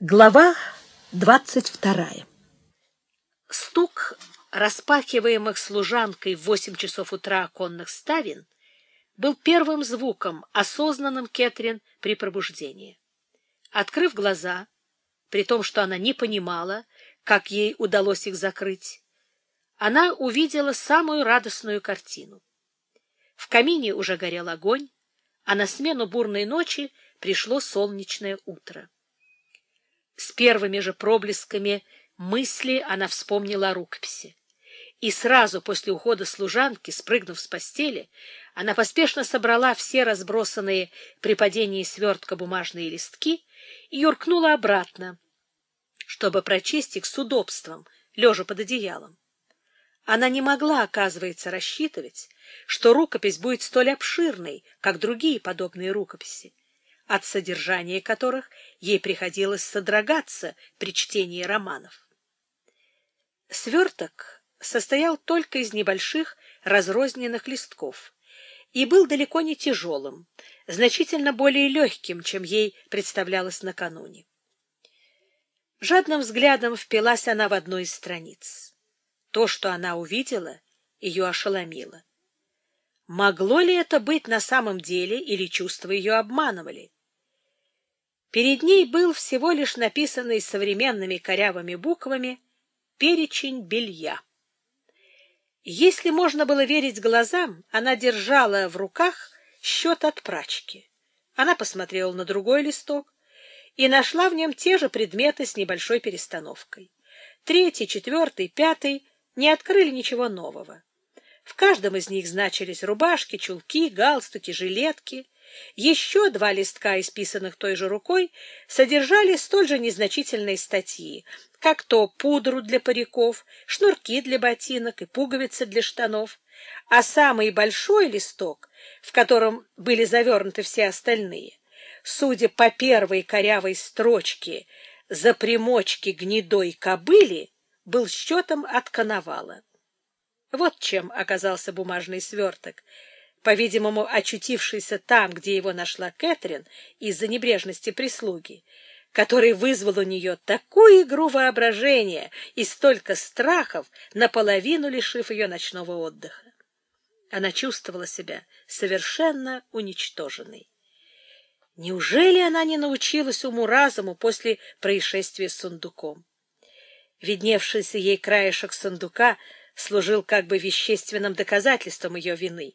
Глава двадцать вторая. Стук распахиваемых служанкой в восемь часов утра оконных ставен был первым звуком, осознанным Кэтрин при пробуждении. Открыв глаза, при том, что она не понимала, как ей удалось их закрыть, она увидела самую радостную картину. В камине уже горел огонь, а на смену бурной ночи пришло солнечное утро. С первыми же проблесками мысли она вспомнила о рукописи. И сразу после ухода служанки, спрыгнув с постели, она поспешно собрала все разбросанные при падении свертка бумажные листки и юркнула обратно, чтобы прочесть их с удобством, лежа под одеялом. Она не могла, оказывается, рассчитывать, что рукопись будет столь обширной, как другие подобные рукописи от содержания которых ей приходилось содрогаться при чтении романов. Сверток состоял только из небольших разрозненных листков и был далеко не тяжелым, значительно более легким, чем ей представлялось накануне. Жадным взглядом впилась она в одну из страниц. То, что она увидела, ее ошеломило. Могло ли это быть на самом деле, или чувства ее обманывали? Перед ней был всего лишь написанный современными корявыми буквами перечень белья. Если можно было верить глазам, она держала в руках счет от прачки. Она посмотрела на другой листок и нашла в нем те же предметы с небольшой перестановкой. Третий, четвертый, пятый не открыли ничего нового. В каждом из них значились рубашки, чулки, галстуки, жилетки — еще два листка, исписанных той же рукой, содержали столь же незначительные статьи, как то пудру для париков, шнурки для ботинок и пуговицы для штанов, а самый большой листок, в котором были завернуты все остальные, судя по первой корявой строчке за примочки гнедой кобыли, был счетом от коновала. Вот чем оказался бумажный сверток — по-видимому, очутившийся там, где его нашла Кэтрин из-за небрежности прислуги, который вызвал у нее такую игру воображения и столько страхов, наполовину лишив ее ночного отдыха. Она чувствовала себя совершенно уничтоженной. Неужели она не научилась уму-разуму после происшествия с сундуком? Видневшийся ей краешек сундука служил как бы вещественным доказательством ее вины.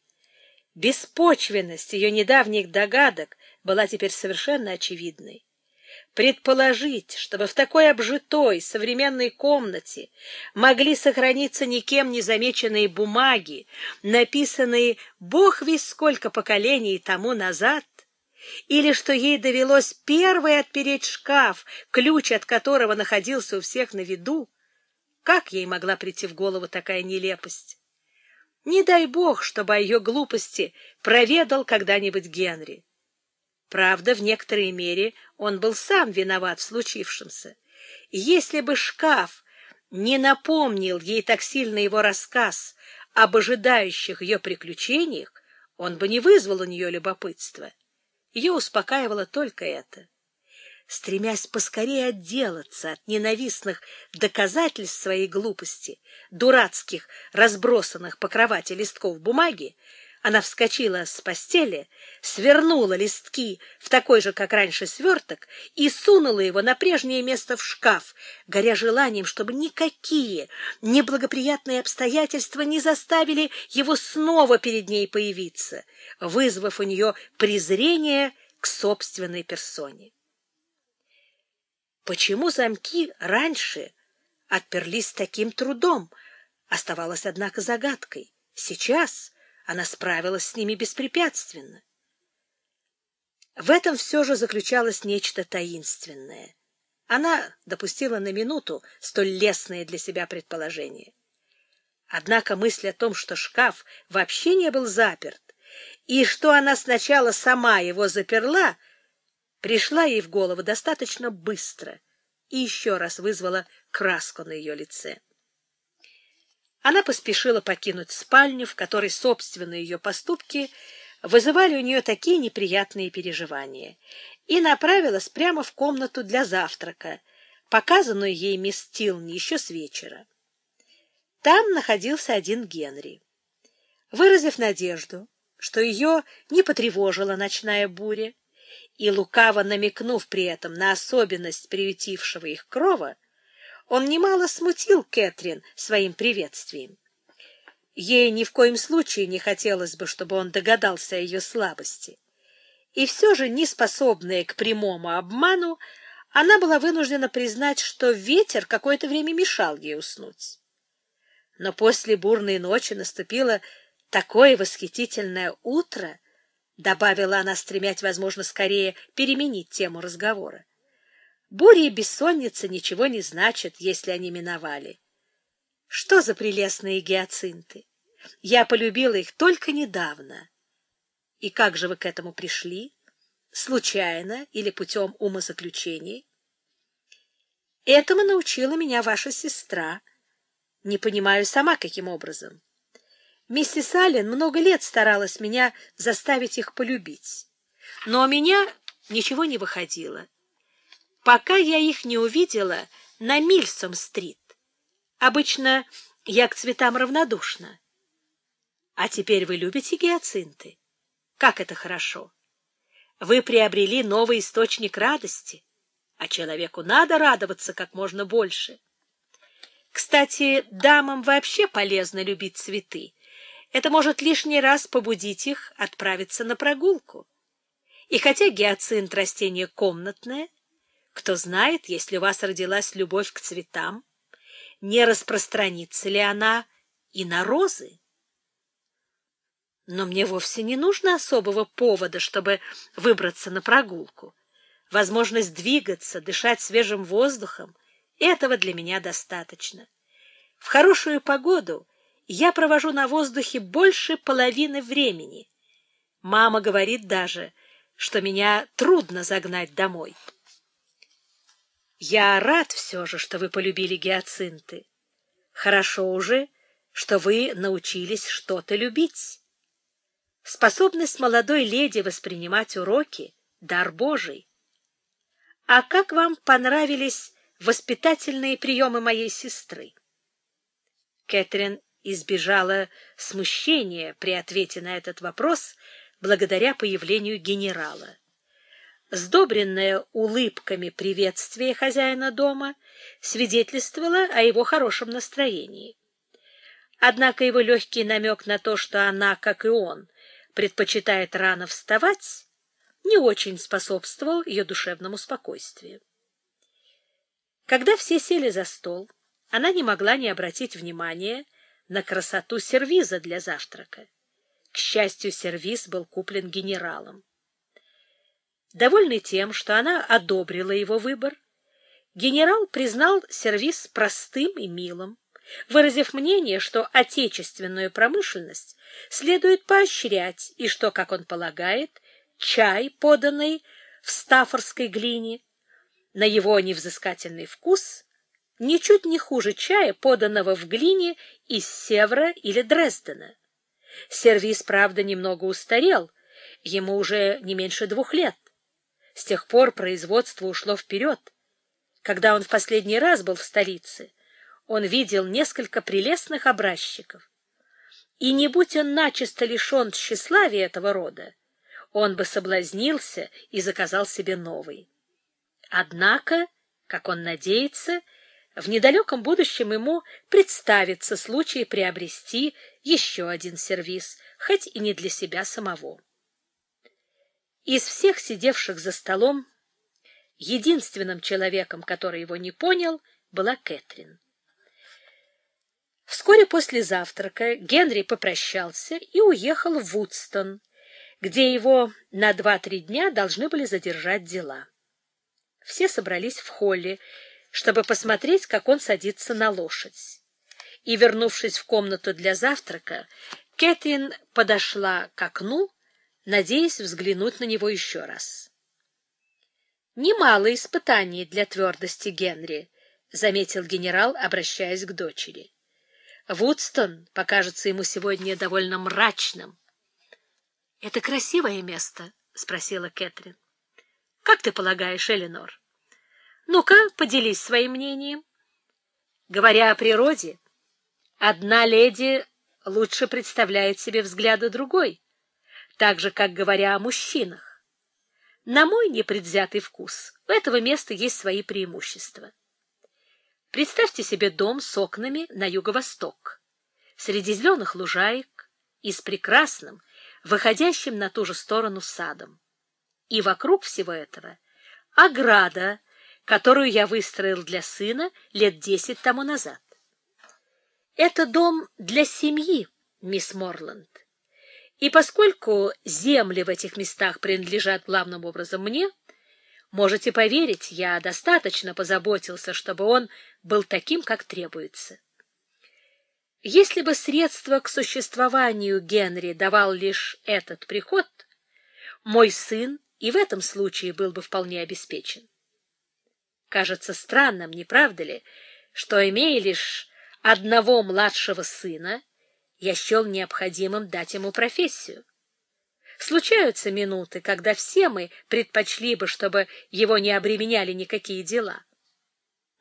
Беспочвенность ее недавних догадок была теперь совершенно очевидной. Предположить, чтобы в такой обжитой современной комнате могли сохраниться никем не замеченные бумаги, написанные бог весь сколько поколений тому назад, или что ей довелось первой отпереть шкаф, ключ от которого находился у всех на виду, как ей могла прийти в голову такая нелепость? Не дай бог, чтобы о ее глупости проведал когда-нибудь Генри. Правда, в некоторой мере он был сам виноват в случившемся. Если бы шкаф не напомнил ей так сильно его рассказ об ожидающих ее приключениях, он бы не вызвал у нее любопытства. Ее успокаивало только это стремясь поскорее отделаться от ненавистных доказательств своей глупости, дурацких, разбросанных по кровати листков бумаги, она вскочила с постели, свернула листки в такой же, как раньше, сверток и сунула его на прежнее место в шкаф, горя желанием, чтобы никакие неблагоприятные обстоятельства не заставили его снова перед ней появиться, вызвав у нее презрение к собственной персоне. Почему замки раньше отперлись с таким трудом, оставалось, однако, загадкой. Сейчас она справилась с ними беспрепятственно. В этом все же заключалось нечто таинственное. Она допустила на минуту столь лестное для себя предположение. Однако мысль о том, что шкаф вообще не был заперт, и что она сначала сама его заперла, пришла ей в голову достаточно быстро и еще раз вызвала краску на ее лице. Она поспешила покинуть спальню, в которой собственные ее поступки вызывали у нее такие неприятные переживания, и направилась прямо в комнату для завтрака, показанную ей мисс Тилни еще с вечера. Там находился один Генри. Выразив надежду, что ее не потревожила ночная буря, и лукаво намекнув при этом на особенность приютившего их крова, он немало смутил Кэтрин своим приветствием. Ей ни в коем случае не хотелось бы, чтобы он догадался о ее слабости. И все же, не способная к прямому обману, она была вынуждена признать, что ветер какое-то время мешал ей уснуть. Но после бурной ночи наступило такое восхитительное утро, добавила она, стремясь, возможно, скорее переменить тему разговора. Буря и бессонница ничего не значат, если они миновали. Что за прелестные гиацинты! Я полюбила их только недавно. И как же вы к этому пришли? Случайно или путем умозаключений? Этому научила меня ваша сестра. Не понимаю сама, каким образом. Миссис Аллен много лет старалась меня заставить их полюбить. Но у меня ничего не выходило. Пока я их не увидела на Мильсом-стрит. Обычно я к цветам равнодушна. А теперь вы любите гиацинты? Как это хорошо! Вы приобрели новый источник радости, а человеку надо радоваться как можно больше. Кстати, дамам вообще полезно любить цветы. Это может лишний раз побудить их отправиться на прогулку. И хотя гиацинт — растение комнатное, кто знает, если у вас родилась любовь к цветам, не распространится ли она и на розы. Но мне вовсе не нужно особого повода, чтобы выбраться на прогулку. Возможность двигаться, дышать свежим воздухом — этого для меня достаточно. В хорошую погоду я провожу на воздухе больше половины времени. Мама говорит даже, что меня трудно загнать домой. Я рад все же, что вы полюбили гиацинты. Хорошо уже, что вы научились что-то любить. Способность молодой леди воспринимать уроки — дар Божий. А как вам понравились воспитательные приемы моей сестры? Кэтрин избежала смущения при ответе на этот вопрос благодаря появлению генерала сдобренное улыбками приветствие хозяина дома, свидетельствовало о его хорошем настроении. Однако его легкий намек на то, что она, как и он, предпочитает рано вставать, не очень способствовал ее душевному спокойствию. Когда все сели за стол, она не могла не обратить внимания на красоту сервиза для завтрака. К счастью, сервиз был куплен генералом. Довольный тем, что она одобрила его выбор, генерал признал сервис простым и милым, выразив мнение, что отечественную промышленность следует поощрять и что, как он полагает, чай, поданный в стаффорской глине, на его невзыскательный вкус, ничуть не хуже чая, поданного в глине из Севра или Дрездена. Сервис, правда, немного устарел, ему уже не меньше двух лет. С тех пор производство ушло вперед. Когда он в последний раз был в столице, он видел несколько прелестных образчиков. И не будь он начисто лишен тщеславия этого рода, он бы соблазнился и заказал себе новый. Однако, как он надеется, в недалеком будущем ему представится случай приобрести еще один сервиз, хоть и не для себя самого. Из всех сидевших за столом единственным человеком, который его не понял, была Кэтрин. Вскоре после завтрака Генри попрощался и уехал в Вудстон, где его на два-три дня должны были задержать дела. Все собрались в холле, чтобы посмотреть, как он садится на лошадь. И, вернувшись в комнату для завтрака, Кэтрин подошла к окну надеясь взглянуть на него еще раз. «Немало испытаний для твердости Генри», — заметил генерал, обращаясь к дочери. «Вудстон покажется ему сегодня довольно мрачным». «Это красивое место?» — спросила Кэтрин. Как ты полагаешь, Эленор? Ну-ка, поделись своим мнением. Говоря о природе, одна леди лучше представляет себе взгляды другой, так же, как говоря о мужчинах. На мой непредвзятый вкус у этого места есть свои преимущества. Представьте себе дом с окнами на юго-восток, среди зеленых лужаек и с прекрасным, выходящим на ту же сторону садом. И вокруг всего этого ограда, которую я выстроил для сына лет десять тому назад. Это дом для семьи, мисс Морланд. И поскольку земли в этих местах принадлежат главным образом мне, можете поверить, я достаточно позаботился, чтобы он был таким, как требуется. Если бы средства к существованию Генри давал лишь этот приход, мой сын и в этом случае был бы вполне обеспечен. Кажется странным, не правда ли, что, имея лишь одного младшего сына, я счел необходимым дать ему профессию. Случаются минуты, когда все мы предпочли бы, чтобы его не обременяли никакие дела.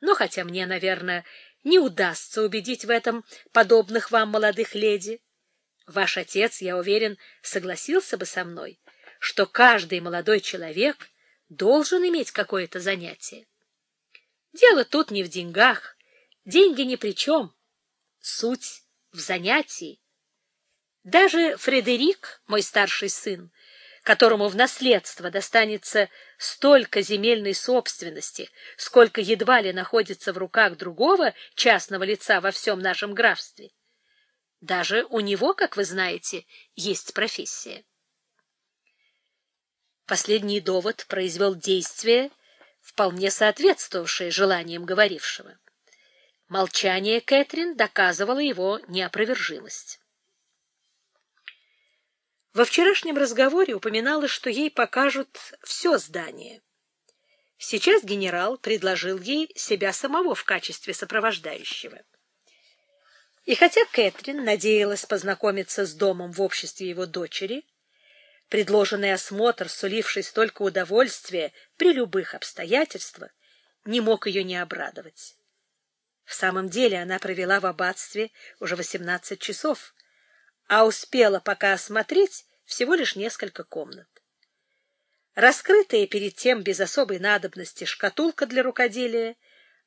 Но хотя мне, наверное, не удастся убедить в этом подобных вам молодых леди, ваш отец, я уверен, согласился бы со мной, что каждый молодой человек должен иметь какое-то занятие. Дело тут не в деньгах, деньги ни при чем. Суть в занятии. Даже Фредерик, мой старший сын, которому в наследство достанется столько земельной собственности, сколько едва ли находится в руках другого частного лица во всем нашем графстве. Даже у него, как вы знаете, есть профессия. Последний довод произвел действие, вполне соответствовавшее желаниям говорившего. Молчание Кэтрин доказывало его неопровержимость. Во вчерашнем разговоре упоминалось, что ей покажут все здание. Сейчас генерал предложил ей себя самого в качестве сопровождающего. И хотя Кэтрин надеялась познакомиться с домом в обществе его дочери, предложенный осмотр, суливший столько удовольствия при любых обстоятельствах, не мог ее не обрадовать. В самом деле она провела в аббатстве уже восемнадцать часов, а успела пока осмотреть всего лишь несколько комнат. Раскрытая перед тем без особой надобности шкатулка для рукоделия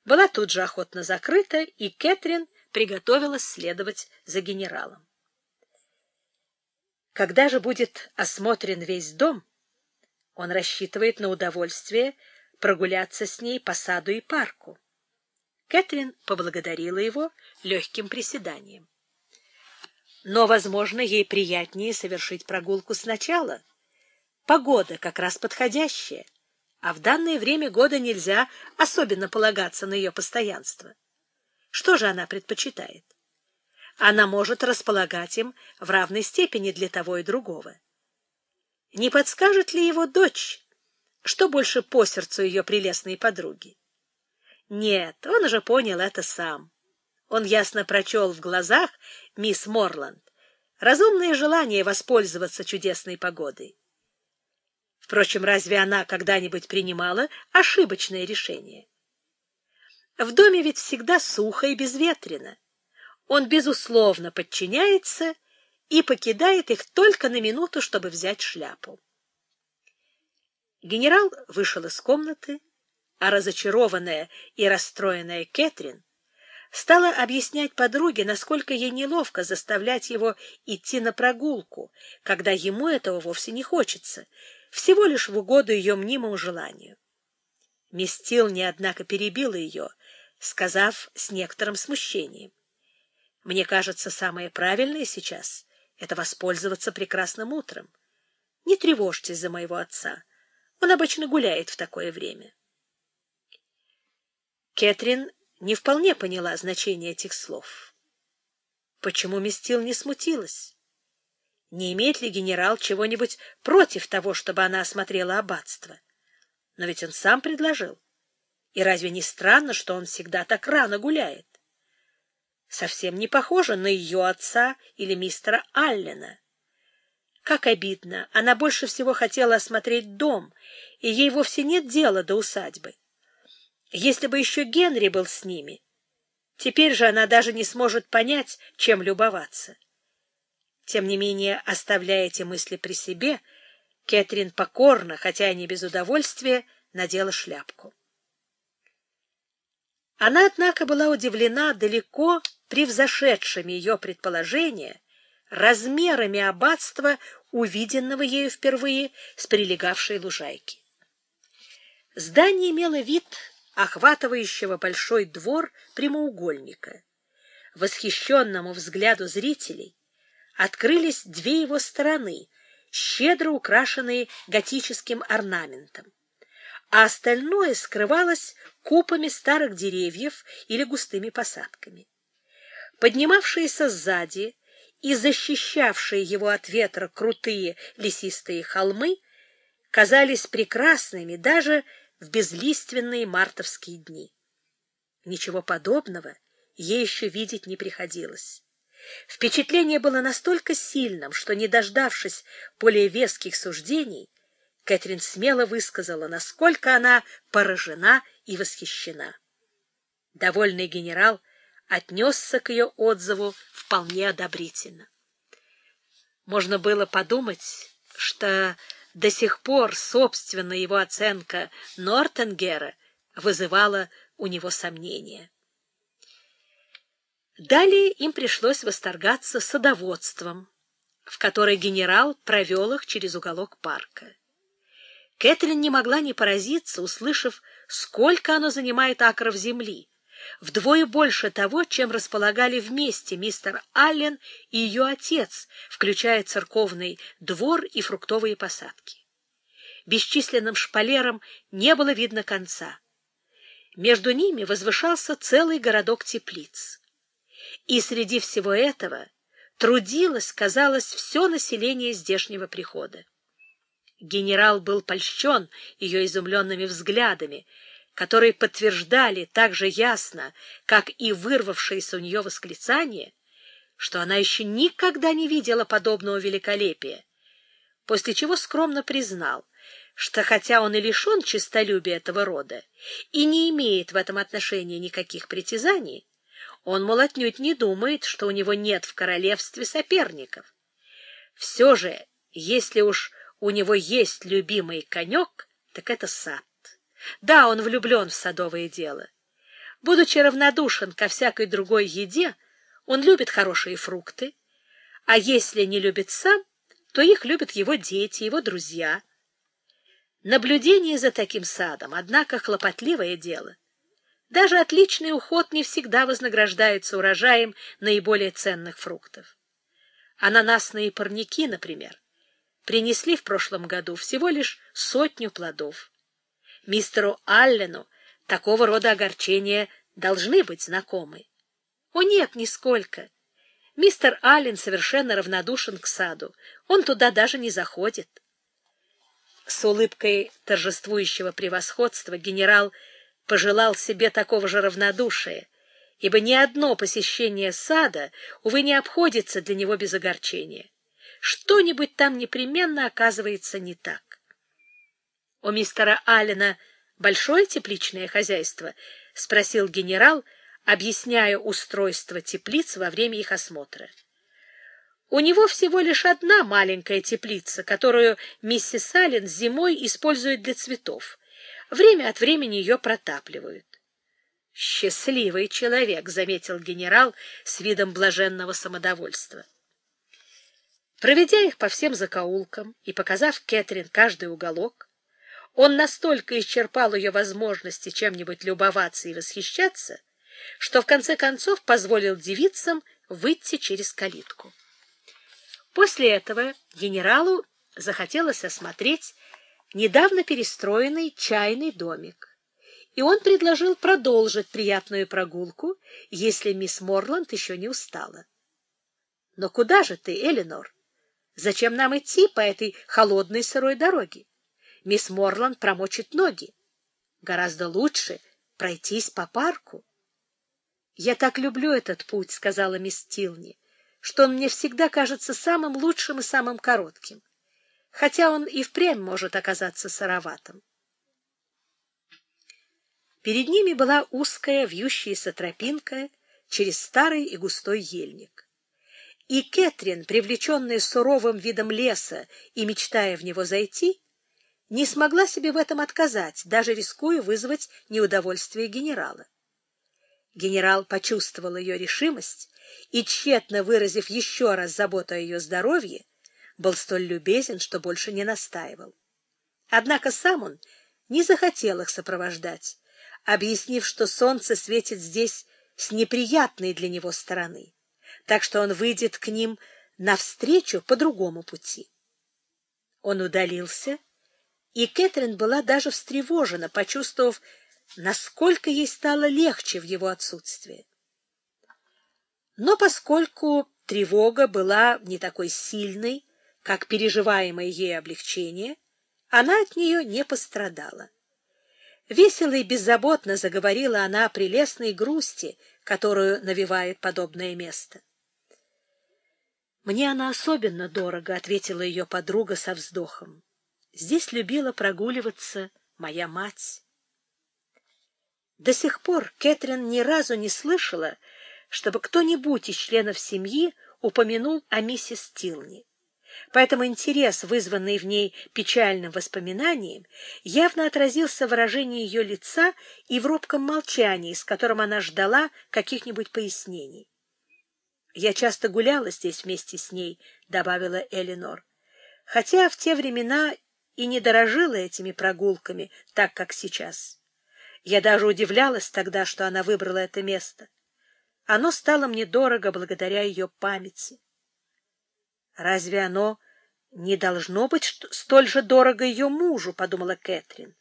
была тут же охотно закрыта, и Кэтрин приготовилась следовать за генералом. Когда же будет осмотрен весь дом, он рассчитывает на удовольствие прогуляться с ней по саду и парку. Кэтрин поблагодарила его легким приседанием. Но, возможно, ей приятнее совершить прогулку сначала. Погода как раз подходящая, а в данное время года нельзя особенно полагаться на ее постоянство. Что же она предпочитает? Она может располагать им в равной степени для того и другого. Не подскажет ли его дочь, что больше по сердцу ее прелестной подруги? Нет, он уже понял это сам. Он ясно прочел в глазах мисс Морланд разумное желание воспользоваться чудесной погодой. Впрочем, разве она когда-нибудь принимала ошибочное решение? В доме ведь всегда сухо и безветренно он, безусловно, подчиняется и покидает их только на минуту, чтобы взять шляпу. Генерал вышел из комнаты, а разочарованная и расстроенная Кэтрин стала объяснять подруге, насколько ей неловко заставлять его идти на прогулку, когда ему этого вовсе не хочется, всего лишь в угоду ее мнимому желанию. Мисс Тилни, однако, перебила ее, сказав с некоторым смущением. Мне кажется, самое правильное сейчас — это воспользоваться прекрасным утром. Не тревожьтесь за моего отца. Он обычно гуляет в такое время. Кэтрин не вполне поняла значение этих слов. Почему Мистил не смутилась? Не имеет ли генерал чего-нибудь против того, чтобы она осмотрела аббатство? Но ведь он сам предложил. И разве не странно, что он всегда так рано гуляет? Совсем не похожа на ее отца или мистера Аллена. Как обидно! Она больше всего хотела осмотреть дом, и ей вовсе нет дела до усадьбы. Если бы еще Генри был с ними, теперь же она даже не сможет понять, чем любоваться. Тем не менее, оставляя эти мысли при себе, Кэтрин покорно, хотя и не без удовольствия, надела шляпку. Она, однако, была удивлена далеко превзошедшими ее предположения размерами аббатства, увиденного ею впервые с прилегавшей лужайки. Здание имело вид охватывающего большой двор прямоугольника. Восхищенному взгляду зрителей открылись две его стороны, щедро украшенные готическим орнаментом, а остальное скрывалось купами старых деревьев или густыми посадками. Поднимавшиеся сзади и защищавшие его от ветра крутые лесистые холмы казались прекрасными даже в безлиственные мартовские дни. Ничего подобного ей еще видеть не приходилось. Впечатление было настолько сильным, что, не дождавшись более веских суждений, Кэтрин смело высказала, насколько она поражена и восхищена. Довольный генерал отнесся к ее отзыву вполне одобрительно. Можно было подумать, что до сих пор собственная его оценка Нортенгера вызывала у него сомнения. Далее им пришлось восторгаться садоводством, в которое генерал провел их через уголок парка. Кэтлин не могла не поразиться, услышав, сколько оно занимает акров земли, вдвое больше того, чем располагали вместе мистер Аллен и ее отец, включая церковный двор и фруктовые посадки. Бесчисленным шпалерам не было видно конца. Между ними возвышался целый городок теплиц. И среди всего этого трудилось, казалось, все население здешнего прихода. Генерал был польщен ее изумленными взглядами, которые подтверждали так же ясно, как и вырвавшееся у нее восклицание, что она еще никогда не видела подобного великолепия, после чего скромно признал, что хотя он и лишен честолюбия этого рода и не имеет в этом отношении никаких притязаний, он, мол, отнюдь не думает, что у него нет в королевстве соперников. Все же, если уж у него есть любимый конек, так это сад. Да, он влюблен в садовое дело. Будучи равнодушен ко всякой другой еде, он любит хорошие фрукты, а если не любит сам, то их любят его дети, его друзья. Наблюдение за таким садом, однако, хлопотливое дело. Даже отличный уход не всегда вознаграждается урожаем наиболее ценных фруктов. Ананасные парники, например, принесли в прошлом году всего лишь сотню плодов. Мистеру Аллену такого рода огорчения должны быть знакомы. О нет, нисколько. Мистер Аллен совершенно равнодушен к саду. Он туда даже не заходит. С улыбкой торжествующего превосходства генерал пожелал себе такого же равнодушия, ибо ни одно посещение сада, увы, не обходится для него без огорчения. Что-нибудь там непременно оказывается не так. У мистера Аллена большое тепличное хозяйство? — спросил генерал, объясняя устройство теплиц во время их осмотра. У него всего лишь одна маленькая теплица, которую миссис Аллен зимой использует для цветов. Время от времени ее протапливают. «Счастливый человек», — заметил генерал с видом блаженного самодовольства. Проведя их по всем закоулкам и показав Кэтрин каждый уголок, он настолько исчерпал ее возможности чем-нибудь любоваться и восхищаться, что в конце концов позволил девицам выйти через калитку. После этого генералу захотелось осмотреть недавно перестроенный чайный домик, и он предложил продолжить приятную прогулку, если мисс Морланд еще не устала. — Но куда же ты, Эленор? Зачем нам идти по этой холодной сырой дороге? мисс Морланд промочит ноги. Гораздо лучше пройтись по парку. — Я так люблю этот путь, — сказала мисс Тилни, — что он мне всегда кажется самым лучшим и самым коротким, хотя он и впрямь может оказаться сыроватым. Перед ними была узкая вьющаяся тропинка через старый и густой ельник. И Кэтрин, привлеченная суровым видом леса и мечтая в него зайти, не смогла себе в этом отказать, даже рискуя вызвать неудовольствие генерала. Генерал почувствовал ее решимость и, тщетно выразив еще раз заботу о ее здоровье, был столь любезен, что больше не настаивал. Однако сам он не захотел их сопровождать, объяснив, что солнце светит здесь с неприятной для него стороны, так что он выйдет к ним навстречу по другому пути. Он удалился, и Кэтрин была даже встревожена, почувствовав, насколько ей стало легче в его отсутствии. Но поскольку тревога была не такой сильной, как переживаемое ей облегчение, она от нее не пострадала. Весело и беззаботно заговорила она о прелестной грусти, которую навевает подобное место. «Мне она особенно дорого», — ответила ее подруга со вздохом. «Здесь любила прогуливаться моя мать». До сих пор Кэтрин ни разу не слышала, чтобы кто-нибудь из членов семьи упомянул о миссис Тилни. Поэтому интерес, вызванный в ней печальным воспоминанием, явно отразился в выражении ее лица и в робком молчании, с которым она ждала каких-нибудь пояснений. «Я часто гуляла здесь вместе с ней», — добавила Элинор, «хотя в те времена и не дорожила этими прогулками так, как сейчас. Я даже удивлялась тогда, что она выбрала это место. Оно стало мне дорого благодаря ее памяти. Разве оно не должно быть столь же дорого ее мужу, подумала Кэтрин.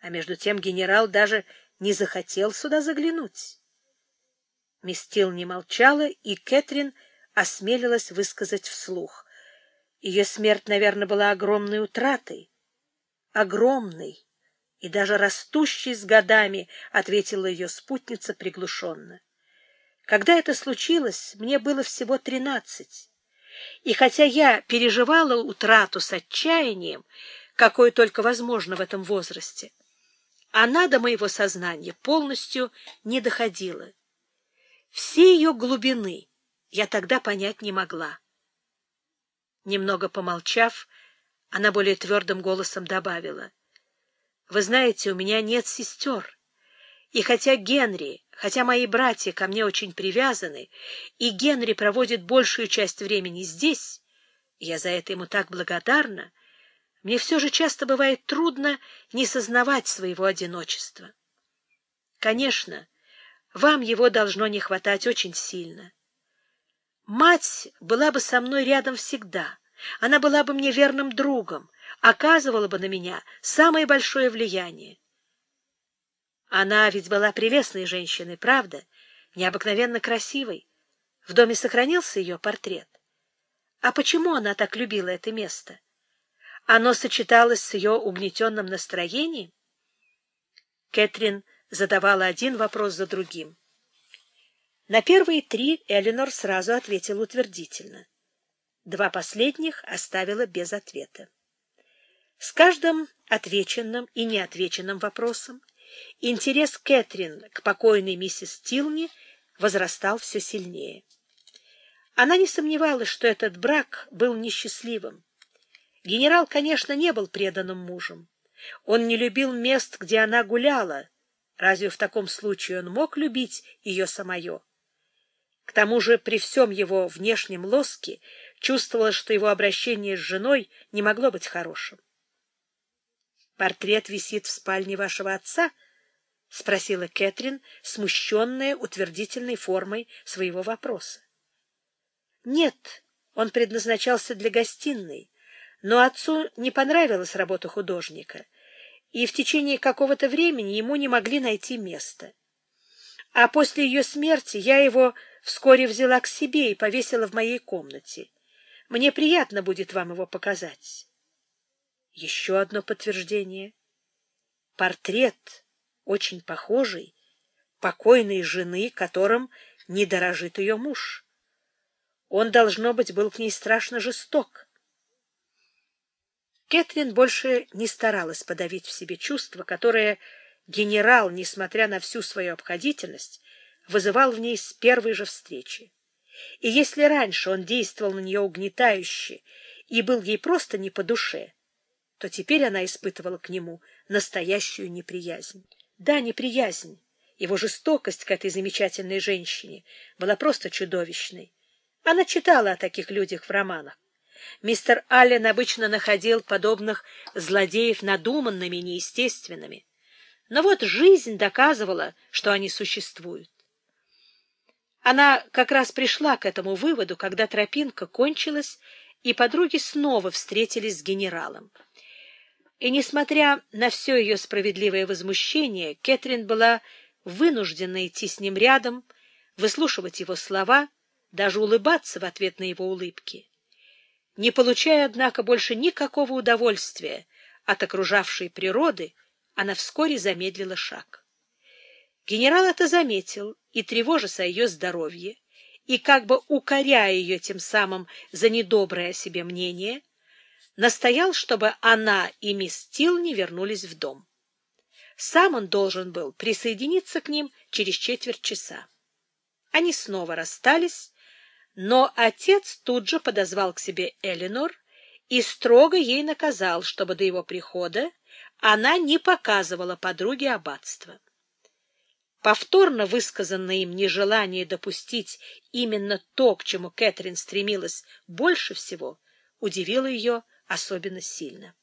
А между тем генерал даже не захотел сюда заглянуть. Мисс Тилл не молчала, и Кэтрин осмелилась высказать вслух. Ее смерть, наверное, была огромной утратой. Огромной и даже растущей с годами, — ответила ее спутница приглушенно. Когда это случилось, мне было всего тринадцать. И хотя я переживала утрату с отчаянием, какое только возможно в этом возрасте, она до моего сознания полностью не доходила. Все ее глубины я тогда понять не могла. Немного помолчав, она более твердым голосом добавила. — Вы знаете, у меня нет сестер. И хотя Генри, хотя мои братья ко мне очень привязаны, и Генри проводит большую часть времени здесь, я за это ему так благодарна, мне все же часто бывает трудно не сознавать своего одиночества. Конечно, вам его должно не хватать очень сильно. Мать была бы со мной рядом всегда, она была бы мне верным другом, оказывала бы на меня самое большое влияние. Она ведь была прелестной женщиной, правда? Необыкновенно красивой. В доме сохранился ее портрет. А почему она так любила это место? Оно сочеталось с ее угнетенным настроением? Кэтрин задавала один вопрос за другим. На первые три Эленор сразу ответила утвердительно. Два последних оставила без ответа. С каждым отвеченным и неотвеченным вопросом Интерес Кэтрин к покойной миссис Тилни возрастал все сильнее. Она не сомневалась, что этот брак был несчастливым. Генерал, конечно, не был преданным мужем. Он не любил мест, где она гуляла. Разве в таком случае он мог любить ее самое? К тому же при всем его внешнем лоске чувствовалось, что его обращение с женой не могло быть хорошим. Портрет висит в спальне вашего отца? — спросила Кэтрин, смущенная утвердительной формой своего вопроса. — Нет, он предназначался для гостиной, но отцу не понравилась работа художника, и в течение какого-то времени ему не могли найти место. А после ее смерти я его вскоре взяла к себе и повесила в моей комнате. Мне приятно будет вам его показать. Еще одно подтверждение. Портрет, очень похожий, покойной жены, которым не дорожит ее муж. Он, должно быть, был к ней страшно жесток. Кэтрин больше не старалась подавить в себе чувство, которое генерал, несмотря на всю свою обходительность, вызывал в ней с первой же встречи. И если раньше он действовал на нее угнетающе и был ей просто не по душе, то теперь она испытывала к нему настоящую неприязнь. Да, неприязнь. Его жестокость к этой замечательной женщине была просто чудовищной. Она читала о таких людях в романах. Мистер Аллен обычно находил подобных злодеев надуманными, неестественными. Но вот жизнь доказывала, что они существуют. Она как раз пришла к этому выводу, когда тропинка кончилась, и подруги снова встретились с генералом. И, несмотря на все ее справедливое возмущение, Кэтрин была вынуждена идти с ним рядом, выслушивать его слова, даже улыбаться в ответ на его улыбки. Не получая, однако, больше никакого удовольствия от окружавшей природы, она вскоре замедлила шаг. Генерал это заметил и, тревожась о ее здоровье, и как бы укоряя ее тем самым за недоброе о себе мнение, настоял, чтобы она и мисс Тилни вернулись в дом. Сам он должен был присоединиться к ним через четверть часа. Они снова расстались, но отец тут же подозвал к себе Эленор и строго ей наказал, чтобы до его прихода она не показывала подруге аббатства. Повторно высказанное им нежелание допустить именно то, к чему Кэтрин стремилась больше всего, удивило ее особенно сильно.